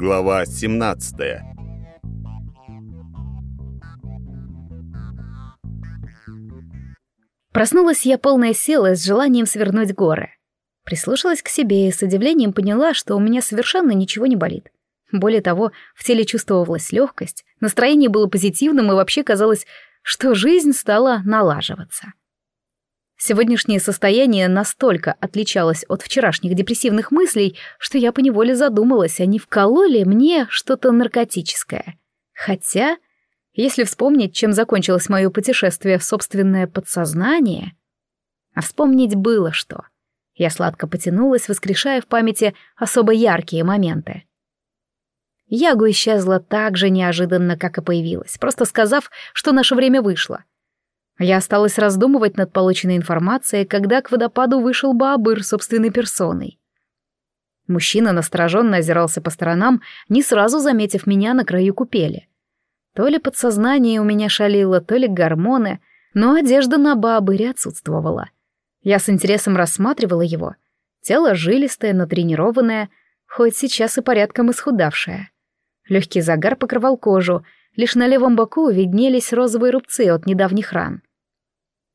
Глава 17. Проснулась я полная силы с желанием свернуть горы. Прислушалась к себе и с удивлением поняла, что у меня совершенно ничего не болит. Более того, в теле чувствовалась легкость, настроение было позитивным и вообще казалось, что жизнь стала налаживаться. Сегодняшнее состояние настолько отличалось от вчерашних депрессивных мыслей, что я поневоле задумалась, а не вкололи мне что-то наркотическое. Хотя, если вспомнить, чем закончилось мое путешествие в собственное подсознание... А вспомнить было что. Я сладко потянулась, воскрешая в памяти особо яркие моменты. Ягу исчезла так же неожиданно, как и появилась, просто сказав, что наше время вышло. Я осталась раздумывать над полученной информацией, когда к водопаду вышел Баабыр собственной персоной. Мужчина настороженно озирался по сторонам, не сразу заметив меня на краю купели. То ли подсознание у меня шалило, то ли гормоны, но одежда на Баабыре отсутствовала. Я с интересом рассматривала его. Тело жилистое, натренированное, хоть сейчас и порядком исхудавшее. Легкий загар покрывал кожу, лишь на левом боку виднелись розовые рубцы от недавних ран.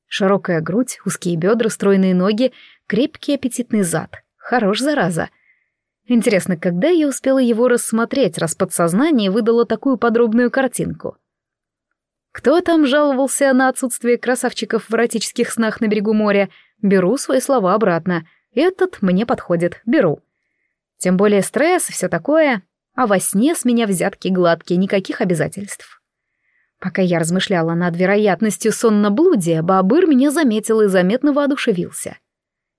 Широкая грудь, узкие бедра, стройные ноги, крепкий аппетитный зад. Хорош, зараза. Интересно, когда я успела его рассмотреть, раз подсознание выдало такую подробную картинку? Кто там жаловался на отсутствие красавчиков в эротических снах на берегу моря? Беру свои слова обратно. Этот мне подходит, беру. Тем более стресс все такое. А во сне с меня взятки гладкие, никаких обязательств. Пока я размышляла над вероятностью сонноблудия, Баабыр меня заметил и заметно воодушевился.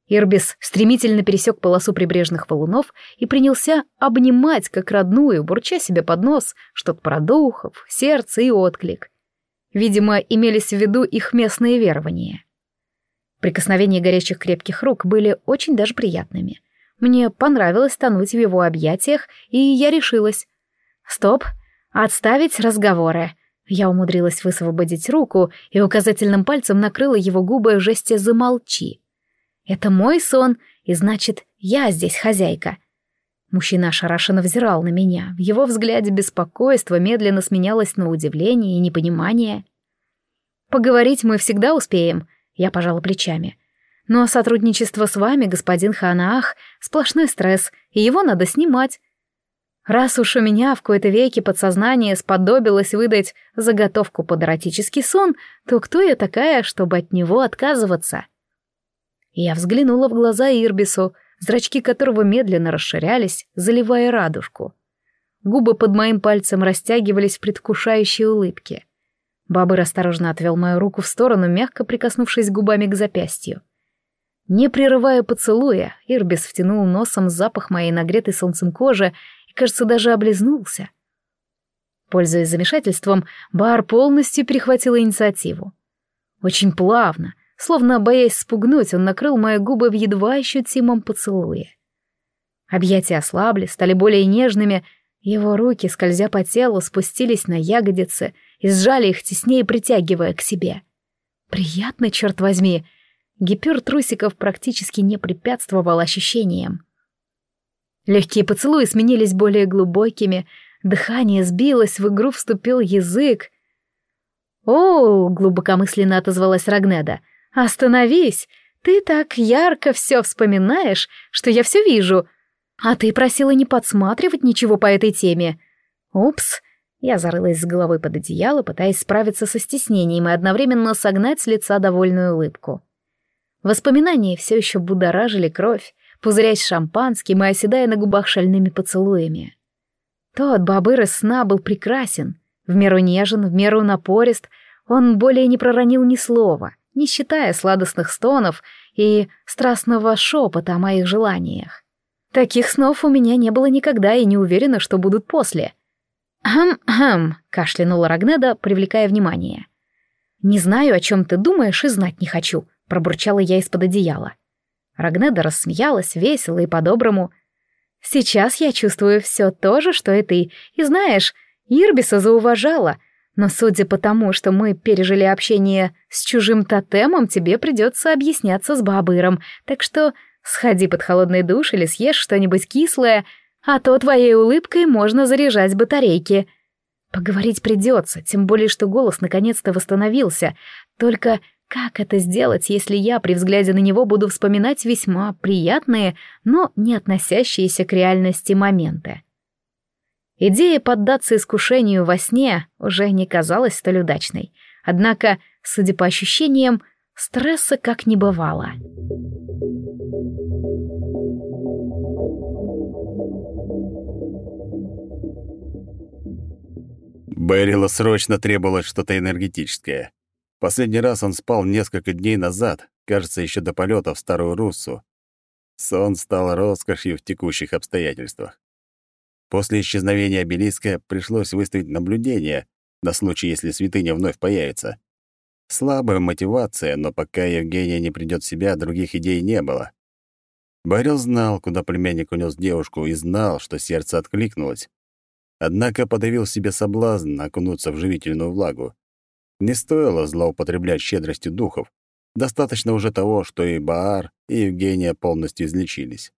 Ирбис стремительно пересек полосу прибрежных валунов и принялся обнимать как родную, бурча себе под нос что-то про духов, сердце и отклик. Видимо, имелись в виду их местные верования. Прикосновения горячих крепких рук были очень даже приятными. Мне понравилось тонуть в его объятиях, и я решилась. «Стоп, отставить разговоры», я умудрилась высвободить руку и указательным пальцем накрыла его губы в жесте «замолчи». «Это мой сон, и значит, я здесь хозяйка». Мужчина ошарашенно взирал на меня. В его взгляде беспокойство медленно сменялось на удивление и непонимание. «Поговорить мы всегда успеем», — я пожала плечами. «Но сотрудничество с вами, господин Ханаах, сплошной стресс, и его надо снимать. Раз уж у меня в кои-то веке подсознание сподобилось выдать заготовку под эротический сон, то кто я такая, чтобы от него отказываться? Я взглянула в глаза Ирбису, зрачки которого медленно расширялись, заливая радужку. Губы под моим пальцем растягивались в предвкушающей улыбке. Бабыр осторожно отвел мою руку в сторону, мягко прикоснувшись губами к запястью. Не прерывая поцелуя, Ирбис втянул носом запах моей нагретой солнцем кожи кажется, даже облизнулся. Пользуясь замешательством, Бар полностью перехватил инициативу. Очень плавно, словно боясь спугнуть, он накрыл мои губы в едва ощутимом поцелуе. Объятия ослабли, стали более нежными, его руки, скользя по телу, спустились на ягодицы и сжали их теснее, притягивая к себе. Приятно, черт возьми. Гипер трусиков практически не препятствовал ощущениям. Легкие поцелуи сменились более глубокими, дыхание сбилось, в игру вступил язык. «О!» — глубокомысленно отозвалась Рагнеда. «Остановись! Ты так ярко все вспоминаешь, что я все вижу. А ты просила не подсматривать ничего по этой теме. Упс!» Я зарылась с головой под одеяло, пытаясь справиться со стеснением и одновременно согнать с лица довольную улыбку. Воспоминания все еще будоражили кровь, пузырясь шампанским и оседая на губах шальными поцелуями. Тот бобыр из сна был прекрасен, в меру нежен, в меру напорист, он более не проронил ни слова, не считая сладостных стонов и страстного шепота о моих желаниях. Таких снов у меня не было никогда и не уверена, что будут после. «Хм-хм», — кашлянула Рагнеда, привлекая внимание. «Не знаю, о чем ты думаешь, и знать не хочу», — пробурчала я из-под одеяла. Рагнеда рассмеялась весело и по-доброму. «Сейчас я чувствую все то же, что и ты. И знаешь, Ирбиса зауважала. Но судя по тому, что мы пережили общение с чужим тотемом, тебе придется объясняться с Бабыром. Так что сходи под холодный душ или съешь что-нибудь кислое, а то твоей улыбкой можно заряжать батарейки. Поговорить придется, тем более, что голос наконец-то восстановился. Только как это сделать, если я при взгляде на него буду вспоминать весьма приятные, но не относящиеся к реальности моменты? Идея поддаться искушению во сне уже не казалась столь удачной. Однако, судя по ощущениям, стресса как не бывало. Бэрилу срочно требовалось что-то энергетическое. Последний раз он спал несколько дней назад, кажется, еще до полета в Старую Руссу. Сон стал роскошью в текущих обстоятельствах. После исчезновения обелиска пришлось выставить наблюдение на случай, если святыня вновь появится. Слабая мотивация, но пока Евгения не придет в себя, других идей не было. Барил знал, куда племянник унес девушку, и знал, что сердце откликнулось. Однако подавил себе соблазн окунуться в живительную влагу. Не стоило злоупотреблять щедростью духов. Достаточно уже того, что и Баар, и Евгения полностью излечились.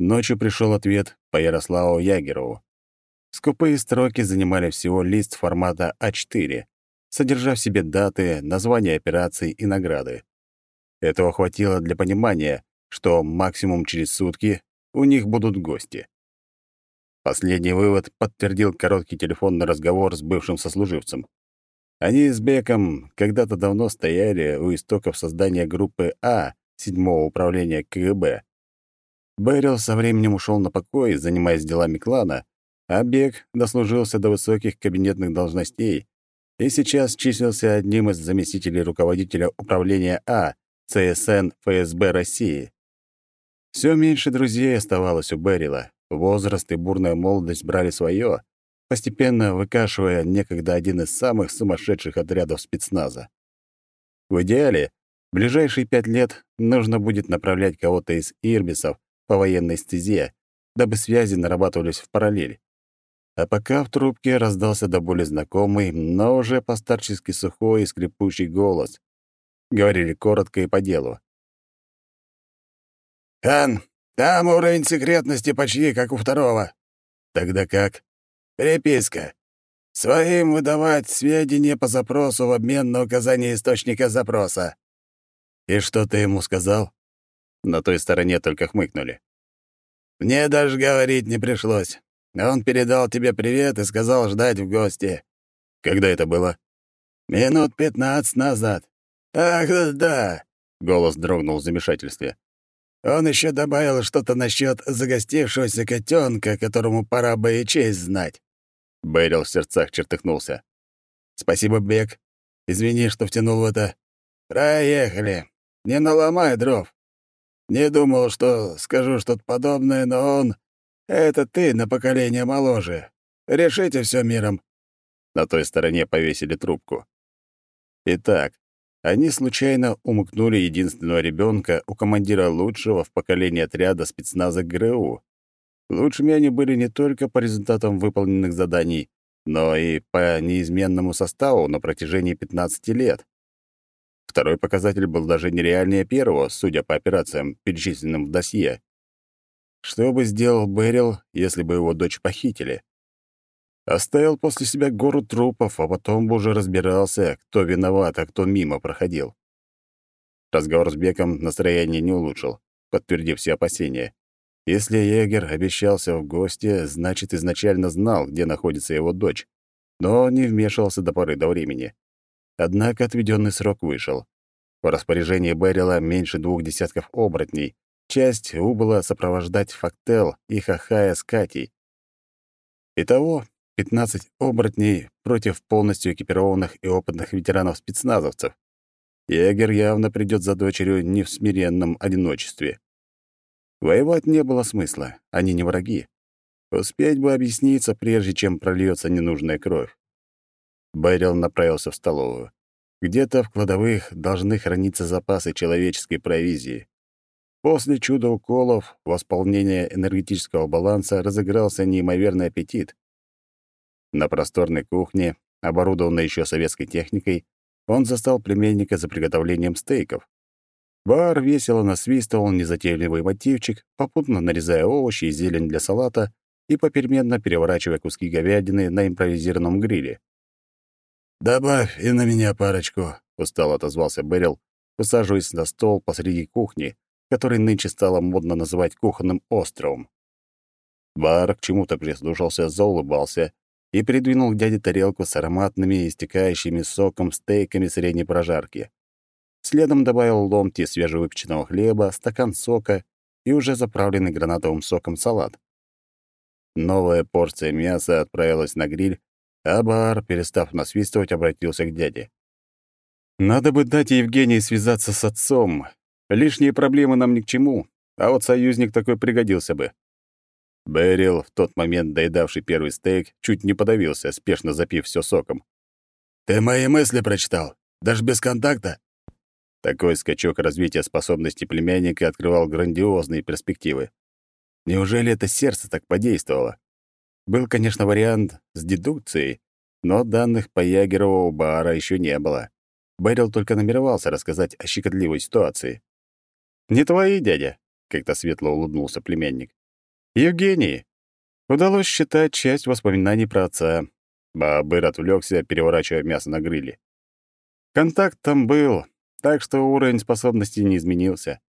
Ночью пришел ответ по Ярославу Ягерову. Скупые строки занимали всего лист формата А4, содержа в себе даты, названия операций и награды. Этого хватило для понимания, что максимум через сутки у них будут гости. Последний вывод подтвердил короткий телефонный разговор с бывшим сослуживцем. Они с Беком когда-то давно стояли у истоков создания группы А седьмого управления КГБ. Бэрил со временем ушел на покой, занимаясь делами клана, а Бек дослужился до высоких кабинетных должностей и сейчас числился одним из заместителей руководителя управления А ЦСН ФСБ России. Все меньше друзей оставалось у Бэрила, Возраст и бурная молодость брали свое, постепенно выкашивая некогда один из самых сумасшедших отрядов спецназа. В идеале, в ближайшие пять лет нужно будет направлять кого-то из ирбисов по военной стезе, дабы связи нарабатывались в параллель. А пока в трубке раздался до боли знакомый, но уже постарчески сухой и скрипучий голос. Говорили коротко и по делу. «Хан, там уровень секретности почти как у второго. Тогда как? Переписка. Своим выдавать сведения по запросу в обмен на указание источника запроса. И что ты ему сказал? На той стороне только хмыкнули. Мне даже говорить не пришлось. Он передал тебе привет и сказал ждать в гости. Когда это было? Минут пятнадцать назад. Ах, да. Голос дрогнул в замешательстве. Он еще добавил что-то насчет загостившегося котенка, которому пора бы и честь знать. Бэрил в сердцах чертыхнулся. «Спасибо, Бек. Извини, что втянул в это. Проехали. Не наломай дров. Не думал, что скажу что-то подобное, но он... Это ты на поколение моложе. Решите все миром». На той стороне повесили трубку. Итак, они случайно умыкнули единственного ребенка у командира лучшего в поколении отряда спецназа ГРУ. Лучшими они были не только по результатам выполненных заданий, но и по неизменному составу на протяжении 15 лет. Второй показатель был даже нереальнее первого, судя по операциям, перечисленным в досье. Что бы сделал Берил, если бы его дочь похитили? Оставил после себя гору трупов, а потом бы уже разбирался, кто виноват, а кто мимо проходил. Разговор с Беком настроение не улучшил, подтвердив все опасения. Если егер обещался в гости, значит, изначально знал, где находится его дочь, но не вмешивался до поры до времени. Однако отведенный срок вышел. В распоряжении Берила меньше двух десятков оборотней. Часть убыла сопровождать Фактел и Хахая с Катей. Итого 15 оборотней против полностью экипированных и опытных ветеранов-спецназовцев. Егер явно придет за дочерью не в смиренном одиночестве. Воевать не было смысла, они не враги. Успеть бы объясниться, прежде чем прольется ненужная кровь. Бэрил направился в столовую. Где-то в кладовых должны храниться запасы человеческой провизии. После чудо-уколов, восполнения энергетического баланса разыгрался неимоверный аппетит, на просторной кухне, оборудованной еще советской техникой, он застал племянника за приготовлением стейков. Бар весело насвистывал незатейливый мотивчик, попутно нарезая овощи и зелень для салата и попеременно переворачивая куски говядины на импровизированном гриле. «Добавь и на меня парочку», — устало отозвался Берил, усаживаясь на стол посреди кухни, который нынче стало модно называть кухонным островом. Бар к чему-то прислушался, заулыбался и придвинул к дяде тарелку с ароматными, истекающими соком стейками средней прожарки. Следом добавил ломти свежевыпеченного хлеба, стакан сока и уже заправленный гранатовым соком салат. Новая порция мяса отправилась на гриль, а Бар, перестав насвистывать, обратился к дяде. «Надо бы дать Евгении связаться с отцом. Лишние проблемы нам ни к чему, а вот союзник такой пригодился бы». Берил, в тот момент доедавший первый стейк, чуть не подавился, спешно запив все соком. «Ты мои мысли прочитал? Даже без контакта?» Такой скачок развития способностей племянника открывал грандиозные перспективы. Неужели это сердце так подействовало? Был, конечно, вариант с дедукцией, но данных по Ягерову у Баара еще не было. Берил только намеревался рассказать о щекотливой ситуации. «Не твои, дядя», — как-то светло улыбнулся племянник. «Евгений, удалось считать часть воспоминаний про отца». Баабыр отвлекся, переворачивая мясо на гриле. «Контакт там был, так что уровень способностей не изменился».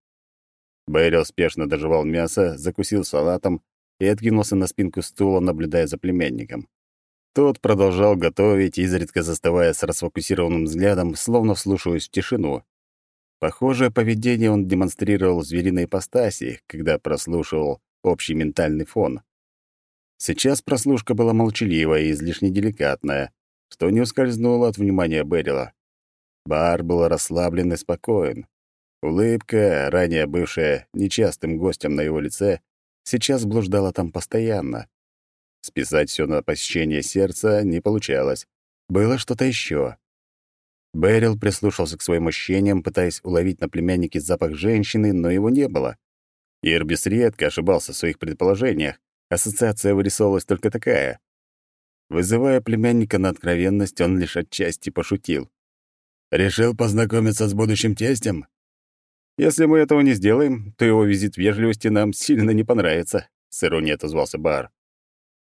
Берил спешно доживал мясо, закусил салатом и откинулся на спинку стула, наблюдая за племянником. Тот продолжал готовить, изредка застывая с расфокусированным взглядом, словно вслушиваясь в тишину. Похожее поведение он демонстрировал в звериной ипостаси, когда прослушивал общий ментальный фон. Сейчас прослушка была молчаливая и излишне деликатная, что не ускользнуло от внимания Берила. Бар был расслаблен и спокоен. Улыбка, ранее бывшая нечастым гостем на его лице, сейчас блуждала там постоянно. Списать все на посещение сердца не получалось. Было что-то еще. Берил прислушался к своим ощущениям, пытаясь уловить на племяннике запах женщины, но его не было. Ирбис редко ошибался в своих предположениях. Ассоциация вырисовывалась только такая. Вызывая племянника на откровенность, он лишь отчасти пошутил. «Решил познакомиться с будущим тестем?» «Если мы этого не сделаем, то его визит вежливости нам сильно не понравится», — с иронией отозвался Бар.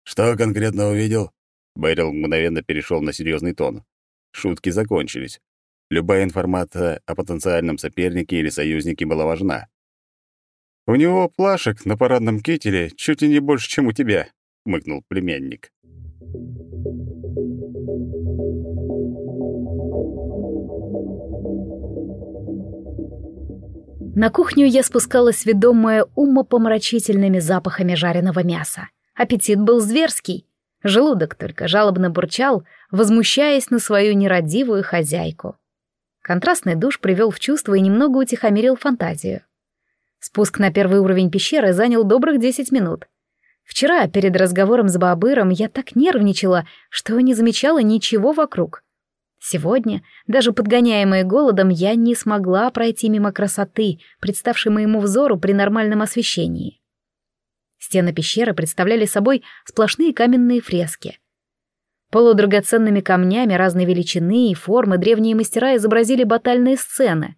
«Что конкретно увидел?» Бэрил мгновенно перешел на серьезный тон. Шутки закончились. Любая информация о потенциальном сопернике или союзнике была важна. «У него плашек на парадном кителе чуть ли не больше, чем у тебя», — мыкнул племянник. На кухню я спускалась, ведомая умопомрачительными запахами жареного мяса. Аппетит был зверский. Желудок только жалобно бурчал, возмущаясь на свою нерадивую хозяйку. Контрастный душ привел в чувство и немного утихомирил фантазию. Спуск на первый уровень пещеры занял добрых десять минут. Вчера, перед разговором с Баабыром, я так нервничала, что не замечала ничего вокруг. Сегодня, даже подгоняемая голодом, я не смогла пройти мимо красоты, представшей моему взору при нормальном освещении. Стены пещеры представляли собой сплошные каменные фрески. Полудрагоценными камнями разной величины и формы древние мастера изобразили батальные сцены.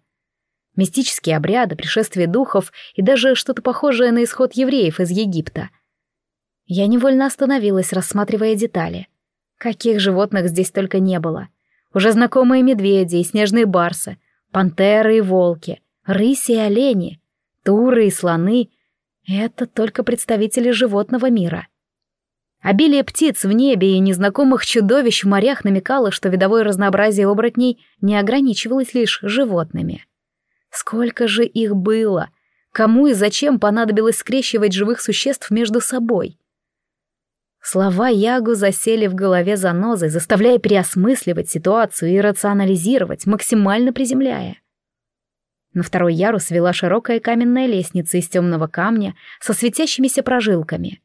Мистические обряды, пришествие духов и даже что-то похожее на исход евреев из Египта. Я невольно остановилась, рассматривая детали. Каких животных здесь только не было. Уже знакомые медведи и снежные барсы, пантеры и волки, рыси и олени, туры и слоны — это только представители животного мира. Обилие птиц в небе и незнакомых чудовищ в морях намекало, что видовое разнообразие оборотней не ограничивалось лишь животными. Сколько же их было? Кому и зачем понадобилось скрещивать живых существ между собой? Слова Ягу засели в голове занозой, заставляя переосмысливать ситуацию и рационализировать, максимально приземляя. На второй ярус вела широкая каменная лестница из темного камня со светящимися прожилками.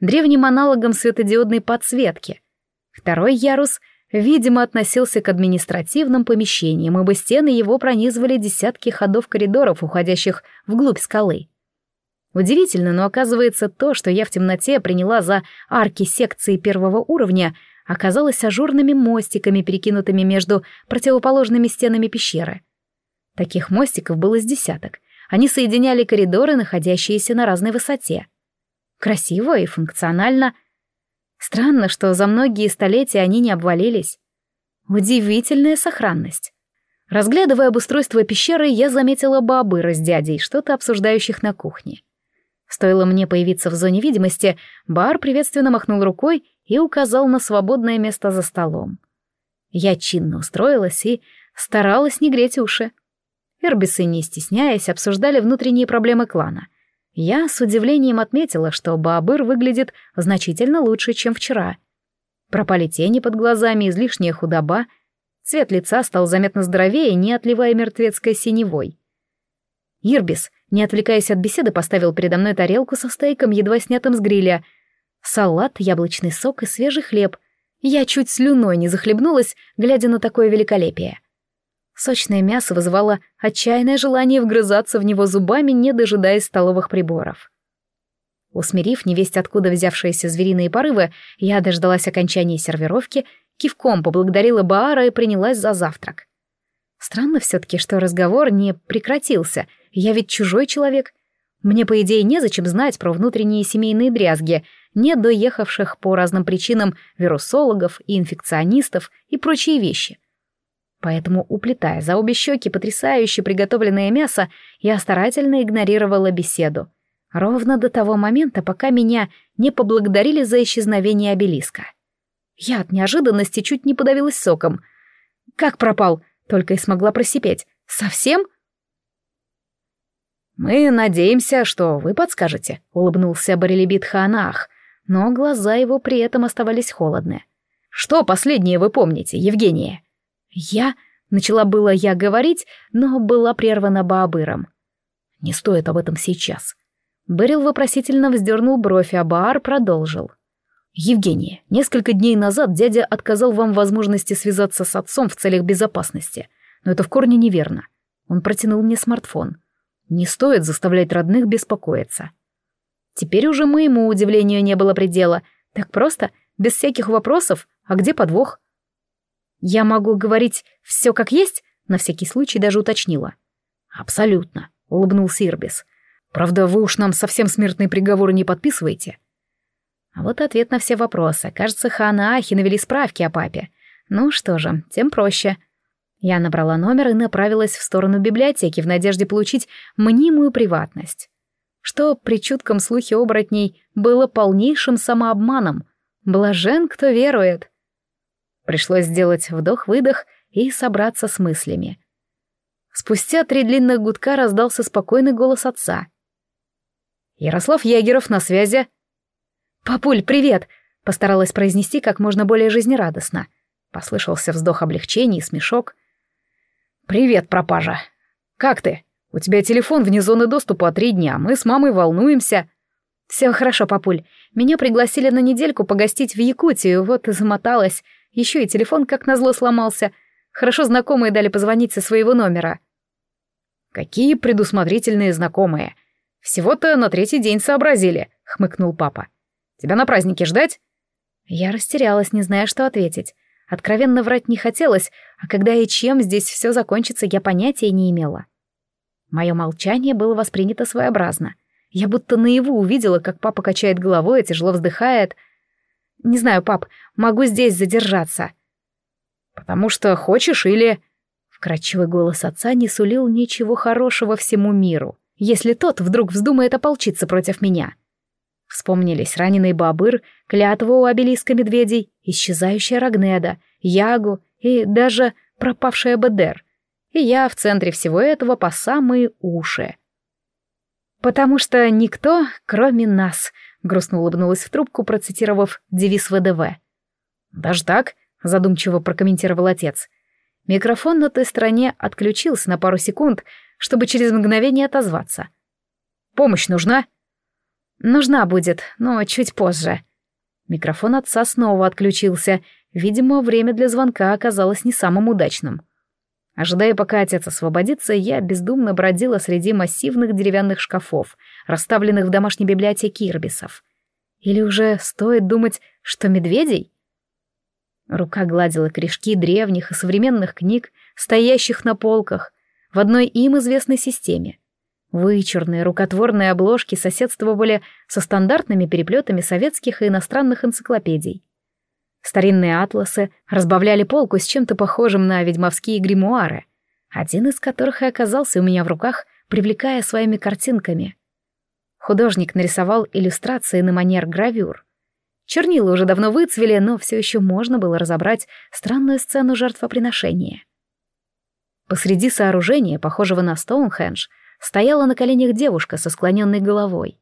Древним аналогом светодиодной подсветки. Второй ярус, видимо, относился к административным помещениям, ибо стены его пронизывали десятки ходов коридоров, уходящих вглубь скалы. Удивительно, но оказывается то, что я в темноте приняла за арки секции первого уровня, оказалось ажурными мостиками, перекинутыми между противоположными стенами пещеры — Таких мостиков было с десяток. Они соединяли коридоры, находящиеся на разной высоте. Красиво и функционально. Странно, что за многие столетия они не обвалились. Удивительная сохранность. Разглядывая обустройство пещеры, я заметила бабыра с дядей, что-то обсуждающих на кухне. Стоило мне появиться в зоне видимости, бар приветственно махнул рукой и указал на свободное место за столом. Я чинно устроилась и старалась не греть уши. Эрбисы, не стесняясь, обсуждали внутренние проблемы клана. Я с удивлением отметила, что Баабыр выглядит значительно лучше, чем вчера. Пропали тени под глазами, излишняя худоба. Цвет лица стал заметно здоровее, не отливая мертвецкой синевой. Ирбис, не отвлекаясь от беседы, поставил передо мной тарелку со стейком, едва снятым с гриля. Салат, яблочный сок и свежий хлеб. Я чуть слюной не захлебнулась, глядя на такое великолепие. Сочное мясо вызывало отчаянное желание вгрызаться в него зубами, не дожидаясь столовых приборов. Усмирив невесть откуда взявшиеся звериные порывы, я дождалась окончания сервировки, кивком поблагодарила Баара и принялась за завтрак. Странно все-таки, что разговор не прекратился, я ведь чужой человек. Мне, по идее, незачем знать про внутренние семейные дрязги, не доехавших по разным причинам вирусологов и инфекционистов и прочие вещи — Поэтому, уплетая за обе щеки потрясающе приготовленное мясо, я старательно игнорировала беседу. Ровно до того момента, пока меня не поблагодарили за исчезновение обелиска. Я от неожиданности чуть не подавилась соком. «Как пропал?» — только и смогла просипеть. «Совсем?» «Мы надеемся, что вы подскажете», — улыбнулся Барелебит Ханаах, но глаза его при этом оставались холодны. «Что последнее вы помните, Евгения?» «Я...» — начала было я говорить, но была прервана Баабыром. «Не стоит об этом сейчас». Берил вопросительно вздернул бровь, а Баар продолжил. «Евгения, несколько дней назад дядя отказал вам возможности связаться с отцом в целях безопасности, но это в корне неверно. Он протянул мне смартфон. Не стоит заставлять родных беспокоиться». Теперь уже моему удивлению не было предела. Так просто, без всяких вопросов, а где подвох? «Я могу говорить все как есть?» — на всякий случай даже уточнила. «Абсолютно», — улыбнулся Ирбис. «Правда, вы уж нам совсем смертные приговоры не подписываете?» А вот ответ на все вопросы. Кажется, Хана Ахи навели справки о папе. Ну что же, тем проще. Я набрала номер и направилась в сторону библиотеки в надежде получить мнимую приватность. Что при чутком слухе оборотней было полнейшим самообманом. Блажен, кто верует. Пришлось сделать вдох-выдох и собраться с мыслями. Спустя три длинных гудка раздался спокойный голос отца. «Ярослав Ягеров на связи». «Папуль, привет!» — постаралась произнести как можно более жизнерадостно. Послышался вздох облегчения и смешок. «Привет, пропажа! Как ты? У тебя телефон вне зоны доступа три дня, мы с мамой волнуемся». «Все хорошо, папуль. Меня пригласили на недельку погостить в Якутию, вот и замоталась. Еще и телефон как назло сломался. Хорошо знакомые дали позвонить со своего номера. «Какие предусмотрительные знакомые! Всего-то на третий день сообразили», — хмыкнул папа. «Тебя на празднике ждать?» Я растерялась, не зная, что ответить. Откровенно врать не хотелось, а когда и чем здесь все закончится, я понятия не имела. Мое молчание было воспринято своеобразно. Я будто наяву увидела, как папа качает головой и тяжело вздыхает — «Не знаю, пап, могу здесь задержаться». «Потому что хочешь или...» Вкрадчивый голос отца не сулил ничего хорошего всему миру, если тот вдруг вздумает ополчиться против меня. Вспомнились раненый Бабыр, клятва у обелиска медведей, исчезающая Рагнеда, Ягу и даже пропавшая Бедер. И я в центре всего этого по самые уши. «Потому что никто, кроме нас», грустно улыбнулась в трубку, процитировав девиз ВДВ. «Даже так?» — задумчиво прокомментировал отец. Микрофон на той стороне отключился на пару секунд, чтобы через мгновение отозваться. «Помощь нужна?» «Нужна будет, но чуть позже». Микрофон отца снова отключился. Видимо, время для звонка оказалось не самым удачным. Ожидая, пока отец освободится, я бездумно бродила среди массивных деревянных шкафов, расставленных в домашней библиотеке Ирбисов. Или уже стоит думать, что медведей? Рука гладила корешки древних и современных книг, стоящих на полках. в одной им известной системе. Вычурные рукотворные обложки соседствовали со стандартными переплетами советских и иностранных энциклопедий. Старинные атласы разбавляли полку с чем-то похожим на ведьмовские гримуары, один из которых и оказался у меня в руках, привлекая своими картинками. Художник нарисовал иллюстрации на манер гравюр. Чернила уже давно выцвели, но все еще можно было разобрать странную сцену жертвоприношения. Посреди сооружения, похожего на Стоунхендж, стояла на коленях девушка со склоненной головой.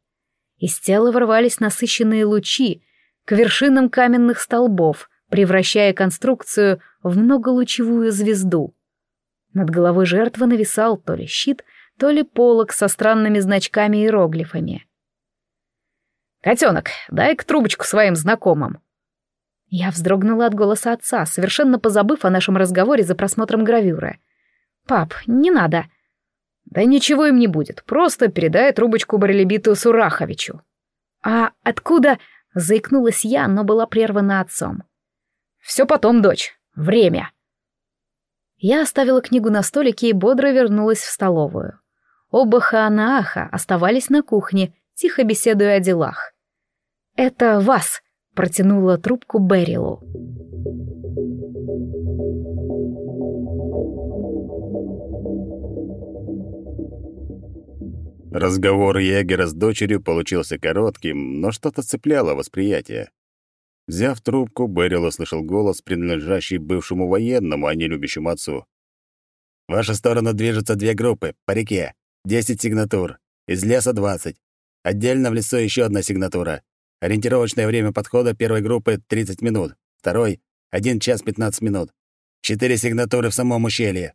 Из тела вырывались насыщенные лучи к вершинам каменных столбов, превращая конструкцию в многолучевую звезду. Над головой жертвы нависал то ли щит, то ли полог со странными значками и иероглифами. «Котенок, дай-ка трубочку своим знакомым». Я вздрогнула от голоса отца, совершенно позабыв о нашем разговоре за просмотром гравюры. «Пап, не надо», да ничего им не будет, просто передай трубочку Барелебиту Сураховичу. А откуда? Заикнулась я, но была прервана отцом. Все потом, дочь. Время. Я оставила книгу на столике и бодро вернулась в столовую. Оба Ханааха оставались на кухне, тихо беседуя о делах. «Это вас!» — протянула трубку Берилу. Разговор егера с дочерью получился коротким, но что-то цепляло восприятие. Взяв трубку, Берил услышал голос, принадлежащий бывшему военному, а не любящему отцу. «В вашу сторону движутся две группы, по реке. Десять сигнатур. Из леса двадцать. Отдельно в лесу еще одна сигнатура. Ориентировочное время подхода первой группы — 30 минут. Второй — 1 час 15 минут. Четыре сигнатуры в самом ущелье».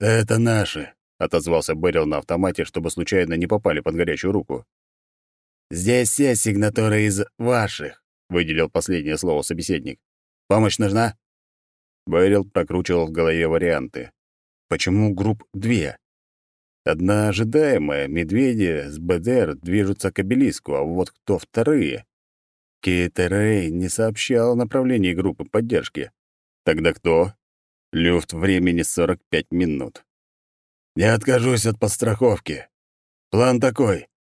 «Это наши», — отозвался Берил на автомате, чтобы случайно не попали под горячую руку. «Здесь все сигнатуры из ваших», — выделил последнее слово собеседник. «Помощь нужна?» Берил прокручивал в голове варианты. «Почему групп две?» Одна ожидаемая, медведи с БДР движутся к обелиску, а вот кто вторые? Кейтерей не сообщал о направлении группы поддержки. Тогда кто? Люфт времени 45 минут. Не откажусь от подстраховки. План такой.